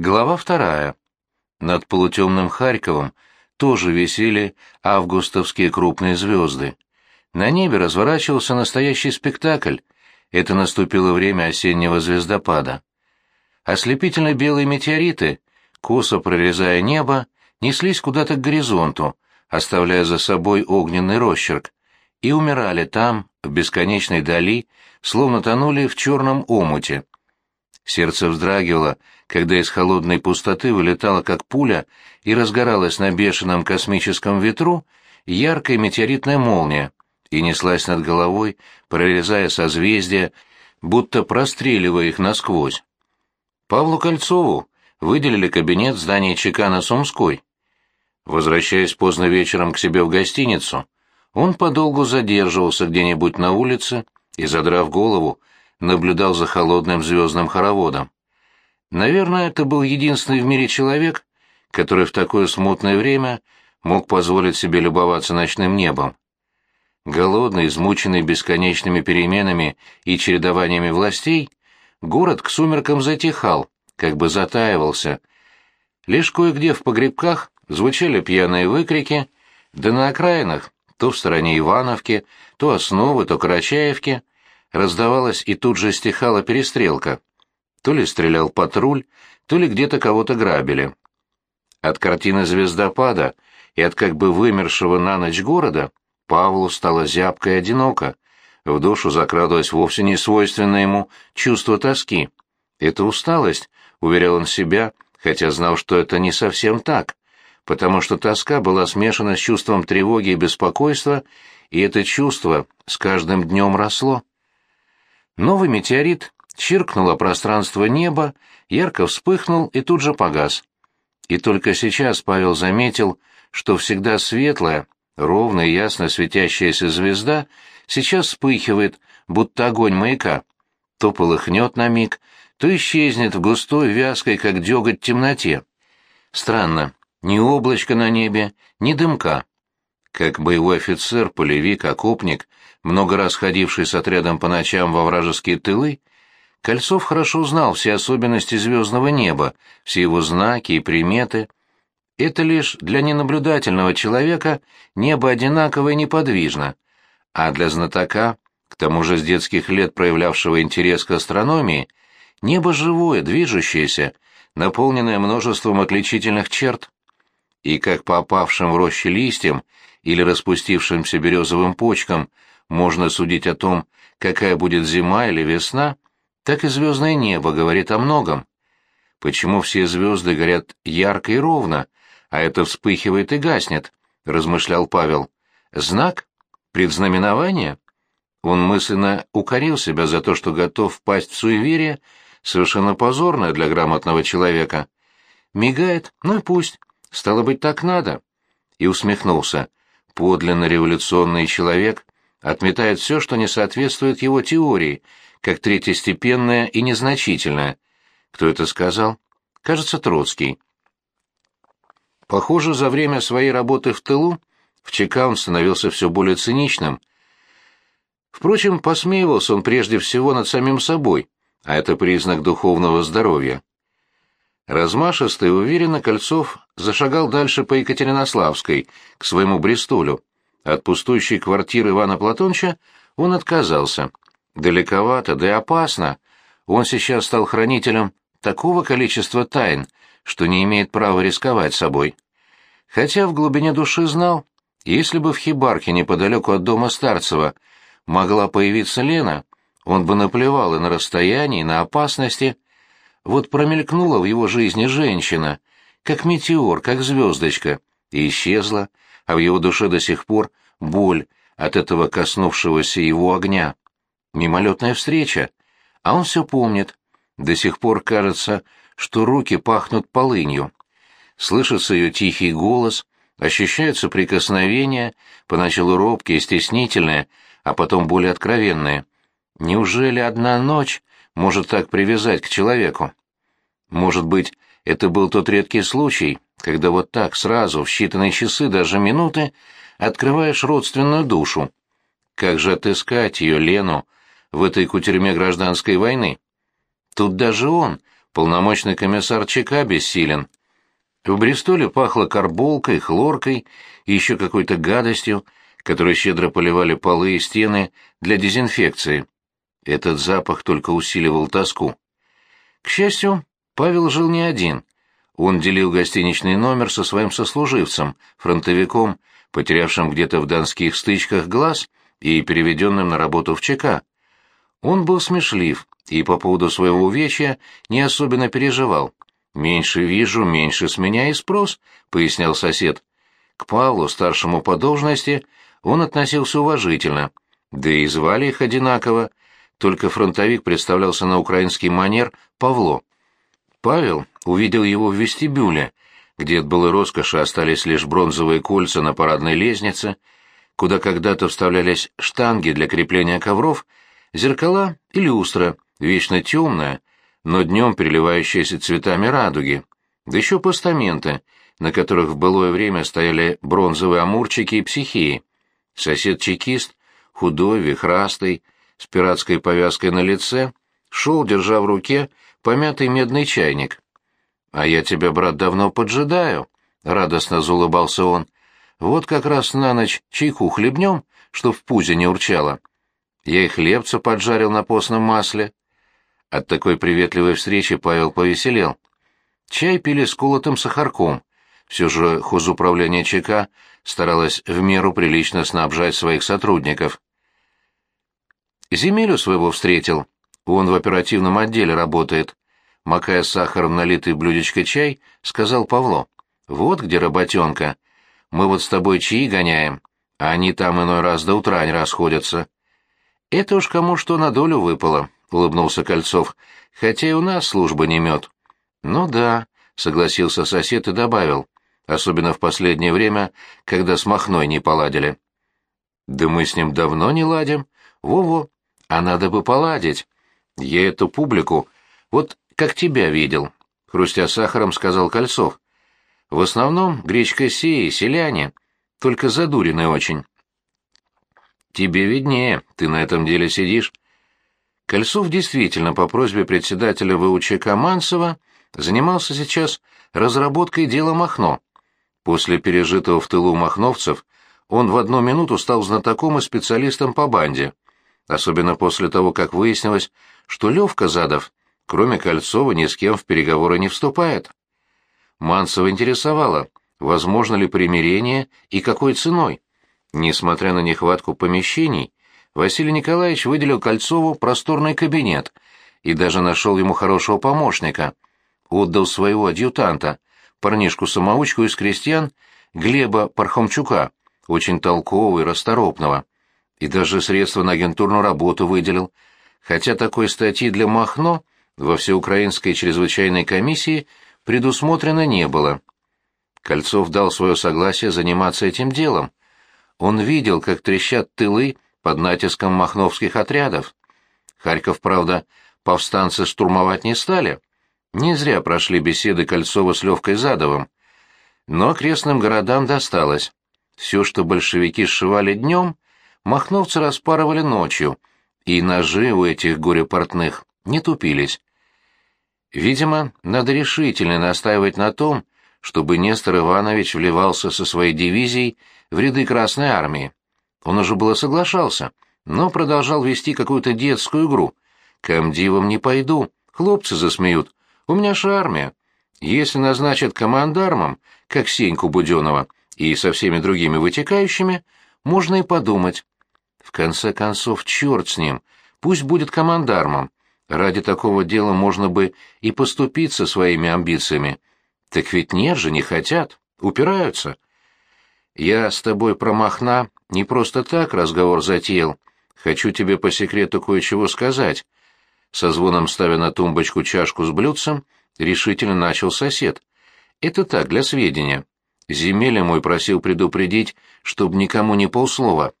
Глава вторая. Над полутемным Харьковом тоже висели августовские крупные звезды. На небе разворачивался настоящий спектакль. Это наступило время осеннего звездопада. Ослепительно белые метеориты, косо прорезая небо, неслись куда-то к горизонту, оставляя за собой огненный росчерк, и умирали там, в бесконечной дали, словно тонули в черном омуте. Сердце вздрагивало, когда из холодной пустоты вылетала как пуля и разгоралась на бешеном космическом ветру яркая метеоритная молния и неслась над головой, прорезая созвездия, будто простреливая их насквозь. Павлу Кольцову выделили кабинет в здании ЧК на Сумской. Возвращаясь поздно вечером к себе в гостиницу, он подолгу задерживался где-нибудь на улице и, задрав голову, наблюдал за холодным звездным хороводом. Наверное, это был единственный в мире человек, который в такое смутное время мог позволить себе любоваться ночным небом. Голодный, измученный бесконечными переменами и чередованиями властей, город к сумеркам затихал, как бы затаивался. Лишь кое-где в погребках звучали пьяные выкрики, да на окраинах, то в стороне Ивановки, то Основы, то Карачаевки, раздавалась и тут же стихала перестрелка. То ли стрелял патруль, то ли где-то кого-то грабили. От картины звездопада и от как бы вымершего на ночь города Павлу стало зябко и одиноко. В душу закрадывалось вовсе не свойственное ему чувство тоски. Это усталость, уверял он себя, хотя знал, что это не совсем так, потому что тоска была смешана с чувством тревоги и беспокойства, и это чувство с каждым днем росло. Новый метеорит чиркнуло пространство неба, ярко вспыхнул и тут же погас. И только сейчас Павел заметил, что всегда светлая, ровная и ясно светящаяся звезда сейчас вспыхивает, будто огонь маяка. То полыхнет на миг, то исчезнет в густой, вязкой, как деготь, темноте. Странно, ни облачка на небе, ни дымка. Как боевой офицер, полевик, окопник, много раз ходивший с отрядом по ночам во вражеские тылы, Кольцов хорошо знал все особенности звездного неба, все его знаки и приметы. Это лишь для ненаблюдательного человека небо одинаково и неподвижно, а для знатока, к тому же с детских лет проявлявшего интерес к астрономии, небо живое, движущееся, наполненное множеством отличительных черт. И как по опавшим в роще листьям или распустившимся березовым почкам можно судить о том, какая будет зима или весна, так и звездное небо говорит о многом. Почему все звезды горят ярко и ровно, а это вспыхивает и гаснет, размышлял Павел. Знак? Предзнаменование? Он мысленно укорил себя за то, что готов впасть в суеверие, совершенно позорное для грамотного человека. Мигает, ну и пусть, стало быть, так надо. И усмехнулся. Подлинно революционный человек отметает все, что не соответствует его теории, как третьестепенное и незначительное. Кто это сказал? Кажется, Троцкий. Похоже, за время своей работы в тылу в ЧК он становился все более циничным. Впрочем, посмеивался он прежде всего над самим собой, а это признак духовного здоровья. Размашисто и уверенно Кольцов зашагал дальше по Екатеринославской, к своему Бристолю. От пустующей квартиры Ивана Платонча он отказался. Далековато, да и опасно. Он сейчас стал хранителем такого количества тайн, что не имеет права рисковать собой. Хотя в глубине души знал, если бы в хибарке неподалеку от дома Старцева могла появиться Лена, он бы наплевал и на расстоянии, и на опасности. Вот промелькнула в его жизни женщина, как метеор, как звездочка, и исчезла, а в его душе до сих пор боль от этого коснувшегося его огня. Мимолетная встреча, а он все помнит. До сих пор кажется, что руки пахнут полынью. Слышится ее тихий голос, ощущаются прикосновения, поначалу робкие, стеснительные, а потом более откровенные. Неужели одна ночь может так привязать к человеку? Может быть, это был тот редкий случай, когда вот так сразу, в считанные часы, даже минуты, открываешь родственную душу. Как же отыскать ее, Лену, в этой кутерьме гражданской войны. Тут даже он, полномочный комиссар ЧК бессилен. В Бристоле пахло карболкой, хлоркой и еще какой-то гадостью, которой щедро поливали полы и стены для дезинфекции. Этот запах только усиливал тоску. К счастью, Павел жил не один. Он делил гостиничный номер со своим сослуживцем, фронтовиком, потерявшим где-то в донских стычках глаз и переведенным на работу в ЧК. Он был смешлив и по поводу своего увечья не особенно переживал. «Меньше вижу, меньше с меня и спрос», — пояснял сосед. К Павлу, старшему по должности, он относился уважительно, да и звали их одинаково, только фронтовик представлялся на украинский манер Павло. Павел увидел его в вестибюле, где от былой роскоши остались лишь бронзовые кольца на парадной лестнице, куда когда-то вставлялись штанги для крепления ковров, зеркала и люстра, вечно темная, но днем переливающаяся цветами радуги, да еще постаменты, на которых в былое время стояли бронзовые амурчики и психеи. Сосед-чекист, худой, вихрастый, с пиратской повязкой на лице, шел, держа в руке помятый медный чайник. «А я тебя, брат, давно поджидаю», — радостно заулыбался он. «Вот как раз на ночь чайку хлебнем, чтоб в пузе не урчало. Я и хлебца поджарил на постном масле». От такой приветливой встречи Павел повеселел. Чай пили с колотым сахарком. Все же хозуправление ЧК старалось в меру прилично снабжать своих сотрудников. Земелю своего встретил. Он в оперативном отделе работает. Макая сахаром налитый блюдечко чай, сказал Павло. «Вот где работенка. Мы вот с тобой чаи гоняем, а они там иной раз до утра не расходятся». «Это уж кому что на долю выпало», — улыбнулся Кольцов, — «хотя и у нас служба не мед». «Ну да», — согласился сосед и добавил, особенно в последнее время, когда с Махной не поладили. «Да мы с ним давно не ладим. Во-во, а надо бы поладить. Я эту публику, вот как тебя видел, хрустя сахаром, сказал Кольцов. В основном гречка сеи, селяне, только задурены очень. Тебе виднее, ты на этом деле сидишь. Кольцов действительно по просьбе председателя ВУЧК Мансова занимался сейчас разработкой дела Махно. После пережитого в тылу махновцев он в одну минуту стал знатоком и специалистом по банде особенно после того, как выяснилось, что Левка Задов, кроме Кольцова, ни с кем в переговоры не вступает. Манцева интересовало, возможно ли примирение и какой ценой. Несмотря на нехватку помещений, Василий Николаевич выделил Кольцову просторный кабинет и даже нашел ему хорошего помощника, отдал своего адъютанта, парнишку-самоучку из крестьян Глеба Пархомчука, очень толкового и расторопного и даже средства на агентурную работу выделил, хотя такой статьи для Махно во всеукраинской чрезвычайной комиссии предусмотрено не было. Кольцов дал свое согласие заниматься этим делом. Он видел, как трещат тылы под натиском махновских отрядов. Харьков, правда, повстанцы штурмовать не стали. Не зря прошли беседы Кольцова с Левкой Задовым. Но окрестным городам досталось. Все, что большевики сшивали днем, махновцы распарывали ночью, и ножи у этих горе-портных не тупились. Видимо, надо решительно настаивать на том, чтобы Нестор Иванович вливался со своей дивизией в ряды Красной Армии. Он уже было соглашался, но продолжал вести какую-то детскую игру. «Комдивом не пойду, хлопцы засмеют, у меня же армия. Если назначат командармом, как Сеньку Буденова, и со всеми другими вытекающими, можно и подумать. В конце концов, черт с ним, пусть будет командармом. Ради такого дела можно бы и поступиться своими амбициями. Так ведь нет же, не хотят, упираются. Я с тобой про Махна не просто так разговор затеял. Хочу тебе по секрету кое-чего сказать. Со звоном ставя на тумбочку чашку с блюдцем, решительно начал сосед. Это так, для сведения. Земеля мой просил предупредить, чтоб никому не полслова.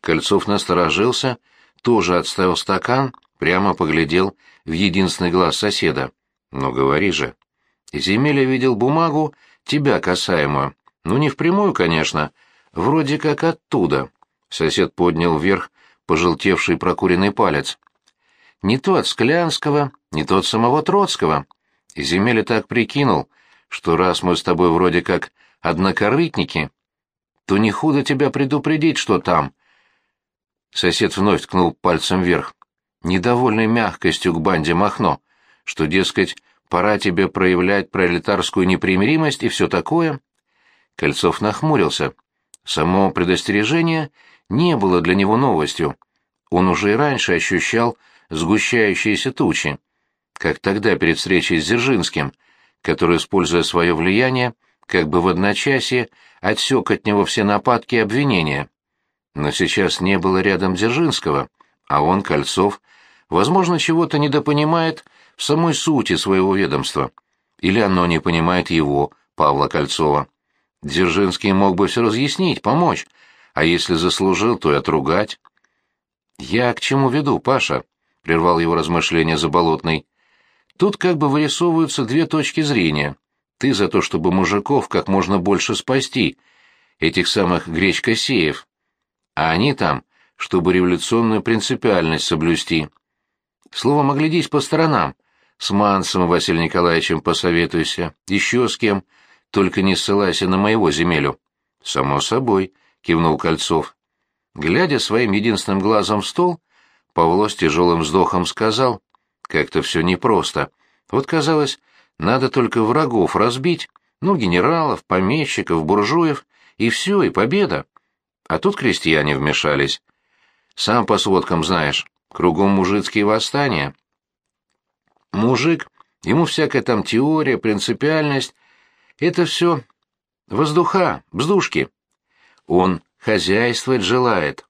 Кольцов насторожился, тоже отставил стакан, прямо поглядел в единственный глаз соседа. «Ну, говори же». Земеля видел бумагу, тебя касаемую. Ну, не впрямую, конечно, вроде как оттуда. Сосед поднял вверх пожелтевший прокуренный палец. не то от Склянского, не то от самого Троцкого. Земеля так прикинул, что раз мы с тобой вроде как однокорытники, то не худо тебя предупредить, что там. Сосед вновь ткнул пальцем вверх, недовольной мягкостью к банде Махно, что, дескать, пора тебе проявлять пролетарскую непримиримость и все такое. Кольцов нахмурился. Само предостережение не было для него новостью. Он уже и раньше ощущал сгущающиеся тучи, как тогда перед встречей с Дзержинским, который, используя свое влияние, как бы в одночасье отсек от него все нападки и обвинения. Но сейчас не было рядом Дзержинского, а он, Кольцов, возможно, чего-то недопонимает в самой сути своего ведомства. Или оно не понимает его, Павла Кольцова. Дзержинский мог бы все разъяснить, помочь, а если заслужил, то и отругать. «Я к чему веду, Паша?» — прервал его размышления Заболотный. «Тут как бы вырисовываются две точки зрения. Ты за то, чтобы мужиков как можно больше спасти, этих самых гречкосеев, а они там, чтобы революционную принципиальность соблюсти. Словом, оглядись по сторонам. С Мансом Василием Николаевичем посоветуйся, еще с кем, только не ссылайся на моего земелю. — Само собой, — кивнул Кольцов. Глядя своим единственным глазом в стол, Павло с тяжелым вздохом сказал, как-то все непросто. Вот, казалось, надо только врагов разбить, ну, генералов, помещиков, буржуев, и все, и победа. А тут крестьяне вмешались. Сам по сводкам знаешь, кругом мужицкие восстания. Мужик, ему всякая там теория, принципиальность, это все воздуха, вздушки. Он хозяйствовать желает.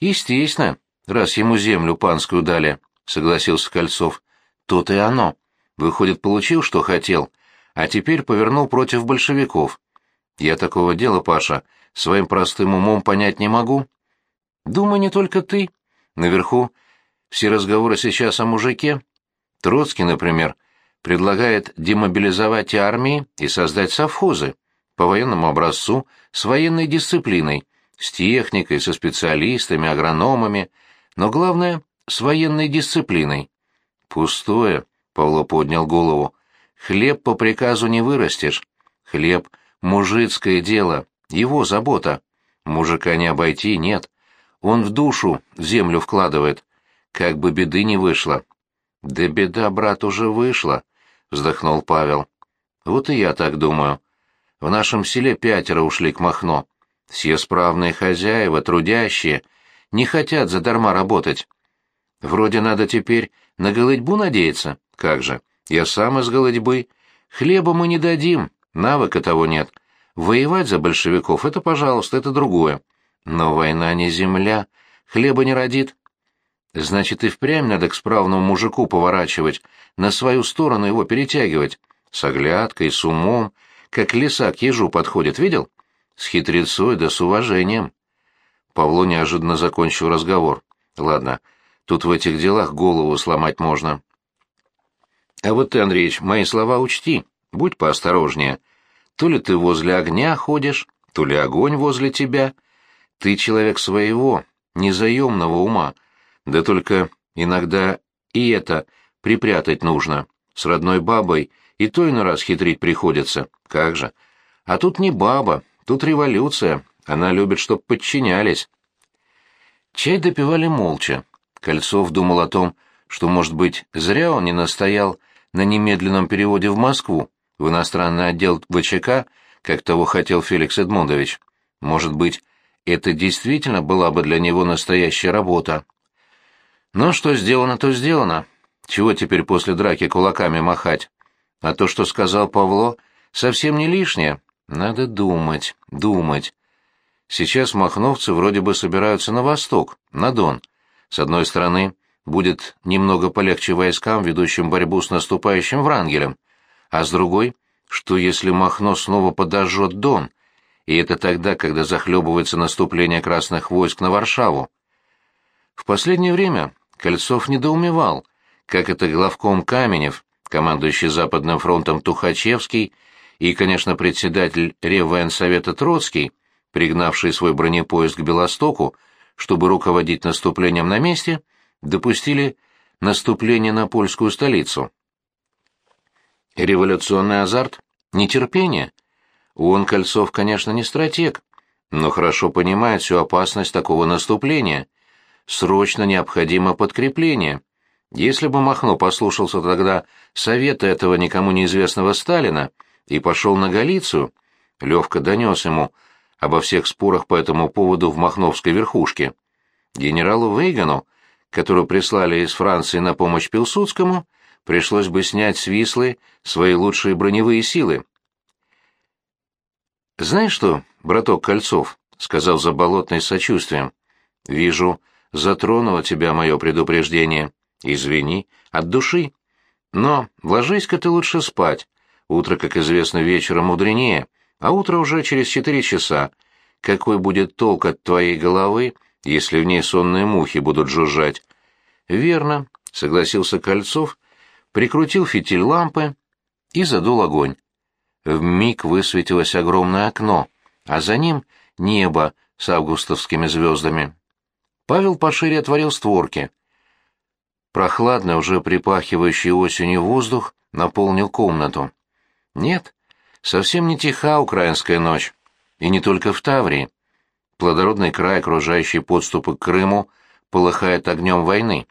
Естественно, раз ему землю панскую дали, согласился Кольцов. Тут и оно. Выходит, получил, что хотел, а теперь повернул против большевиков. Я такого дела, Паша, своим простым умом понять не могу. Думаю, не только ты. Наверху все разговоры сейчас о мужике. Троцкий, например, предлагает демобилизовать армии и создать совхозы по военному образцу с военной дисциплиной, с техникой, со специалистами, агрономами, но главное — с военной дисциплиной. Пустое, — Павло поднял голову. Хлеб по приказу не вырастешь. Хлеб — мужицкое дело, его забота. Мужика не обойти, нет. Он в душу, в землю вкладывает. Как бы беды не вышло. Да беда, брат, уже вышла, — вздохнул Павел. Вот и я так думаю. В нашем селе пятеро ушли к Махно. Все справные хозяева, трудящие, не хотят задарма работать. Вроде надо теперь на голытьбу надеяться. Как же, я сам из голытьбы. Хлеба мы не дадим, навыка того нет. Воевать за большевиков — это, пожалуйста, это другое. Но война не земля, хлеба не родит. Значит, и впрямь надо к справному мужику поворачивать, на свою сторону его перетягивать. С оглядкой, с умом, как лиса к ежу подходит, видел? С хитрецой да с уважением. Павло неожиданно закончил разговор. Ладно, тут в этих делах голову сломать можно. А вот ты, Андреич, мои слова учти, будь поосторожнее. То ли ты возле огня ходишь, то ли огонь возле тебя. Ты человек своего, незаемного ума. Да только иногда и это припрятать нужно. С родной бабой и то иной раз хитрить приходится. Как же. А тут не баба, тут революция. Она любит, чтоб подчинялись. Чай допивали молча. Кольцов думал о том, что, может быть, зря он не настоял на немедленном переводе в Москву, в иностранный отдел ВЧК, как того хотел Феликс Эдмундович. Может быть, это действительно была бы для него настоящая работа. Но что сделано, то сделано. Чего теперь после драки кулаками махать? А то, что сказал Павло, совсем не лишнее. Надо думать, думать. Сейчас махновцы вроде бы собираются на восток, на Дон. С одной стороны, будет немного полегче войскам, ведущим борьбу с наступающим Врангелем, а с другой, что если Махно снова подожжет Дон, и это тогда, когда захлебывается наступление красных войск на Варшаву. В последнее время Кольцов недоумевал, как это главком Каменев командующий Западным фронтом Тухачевский и, конечно, председатель Реввоенсовета Троцкий, пригнавший свой бронепоезд к Белостоку, чтобы руководить наступлением на месте, допустили наступление на польскую столицу. Революционный азарт? Нетерпение? Он, Кольцов, конечно, не стратег, но хорошо понимает всю опасность такого наступления. Срочно необходимо подкрепление. Если бы Махно послушался тогда совета этого никому неизвестного Сталина и пошел на Галицию, Левка донес ему обо всех спорах по этому поводу в Махновской верхушке. Генералу Вейгану, которого прислали из Франции на помощь Пилсудскому, пришлось бы снять с Вислы свои лучшие броневые силы. «Знаешь что, браток Кольцов?» — сказал Заболотный с сочувствием. «Вижу, затронуло тебя мое предупреждение. Извини, от души. Но ложись-ка ты лучше спать. Утро, как известно, вечером мудренее, а утро уже через четыре часа. Какой будет толк от твоей головы, если в ней сонные мухи будут жужжать?» «Верно», — согласился Кольцов, прикрутил фитиль лампы и задул огонь. В миг высветилось огромное окно, а за ним небо с августовскими звездами. Павел пошире отворил створки. Прохладный, уже припахивающий осенью воздух наполнил комнату. Нет, совсем не тиха украинская ночь, и не только в Таврии. Плодородный край, окружающий подступы к Крыму, полыхает огнем войны.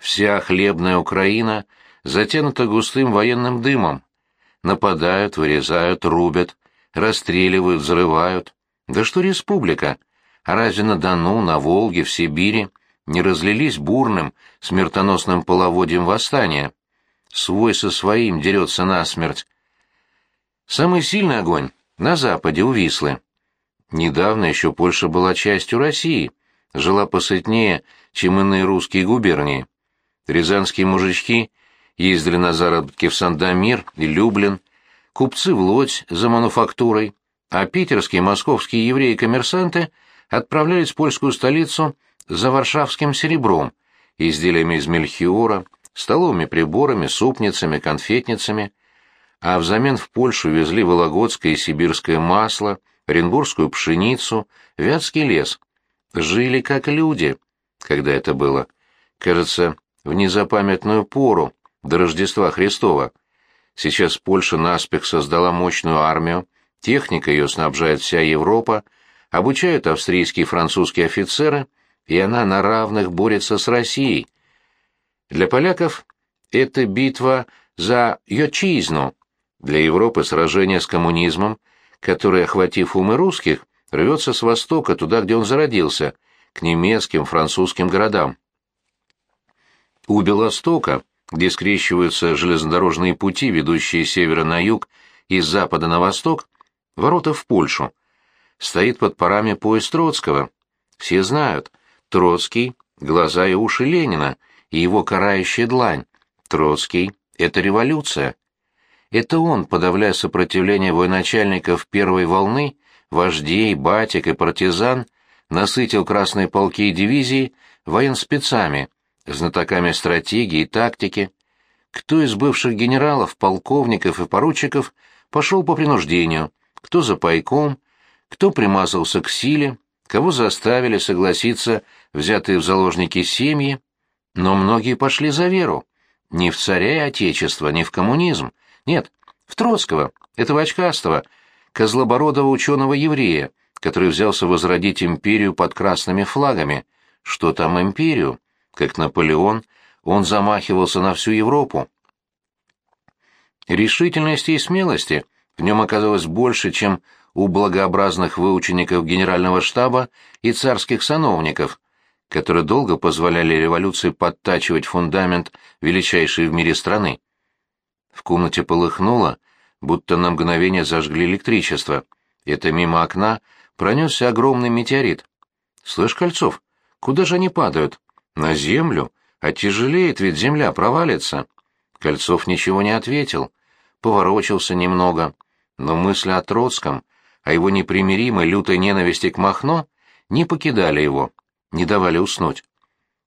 Вся хлебная Украина затянута густым военным дымом, нападают, вырезают, рубят, расстреливают, взрывают. Да что республика? А разве на Дону, на Волге, в Сибири не разлились бурным, смертоносным половодьем восстания? Свой со своим дерется насмерть. Самый сильный огонь на западе у Вислы. Недавно еще Польша была частью России, жила посытнее, чем иные русские губернии. Рязанские мужички ездили на заработки в Сандомир и Люблин, купцы в Лодзь за мануфактурой, а питерские московские евреи-коммерсанты отправлялись в польскую столицу за варшавским серебром, изделиями из мельхиора, столовыми приборами, супницами, конфетницами, а взамен в Польшу везли вологодское и сибирское масло, оренбургскую пшеницу, вятский лес. Жили как люди, когда это было. Кажется, в незапамятную пору, до Рождества Христова. Сейчас Польша наспех создала мощную армию, техника ее снабжает вся Европа, обучают австрийские и французские офицеры, и она на равных борется с Россией. Для поляков это битва за Йочизну, для Европы сражение с коммунизмом, который, охватив умы русских, рвется с востока туда, где он зародился, к немецким, французским городам. У Белостока где скрещиваются железнодорожные пути, ведущие с севера на юг и с запада на восток, ворота в Польшу. Стоит под парами поезд Троцкого. Все знают, Троцкий — глаза и уши Ленина, и его карающая длань. Троцкий — это революция. Это он, подавляя сопротивление военачальников первой волны, вождей, батик и партизан, насытил красные полки и дивизии военспецами — знатоками стратегии и тактики. Кто из бывших генералов, полковников и поручиков пошел по принуждению, кто за пайком, кто примазался к силе, кого заставили согласиться взятые в заложники семьи, но многие пошли за веру. Не в царя и отечество, не в коммунизм. Нет, в Троцкого, этого очкастого, козлобородого ученого-еврея, который взялся возродить империю под красными флагами. Что там империю? Как Наполеон, он замахивался на всю Европу. Решительности и смелости в нем оказалось больше, чем у благообразных выучеников генерального штаба и царских сановников, которые долго позволяли революции подтачивать фундамент величайшей в мире страны. В комнате полыхнуло, будто на мгновение зажгли электричество. Это мимо окна пронесся огромный метеорит. «Слышь, Кольцов, куда же они падают?» На землю? А тяжелеет, ведь земля провалится. Кольцов ничего не ответил, поворочился немного, но мысли о Троцком, о его непримиримой лютой ненависти к Махно, не покидали его, не давали уснуть.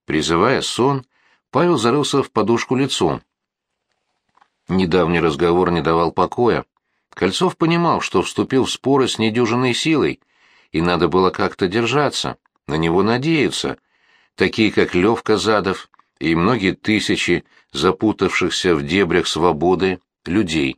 Призывая сон, Павел зарылся в подушку лицом. Недавний разговор не давал покоя. Кольцов понимал, что вступил в споры с недюжинной силой, и надо было как-то держаться, на него надеяться, такие как Левка Задов и многие тысячи запутавшихся в дебрях свободы людей.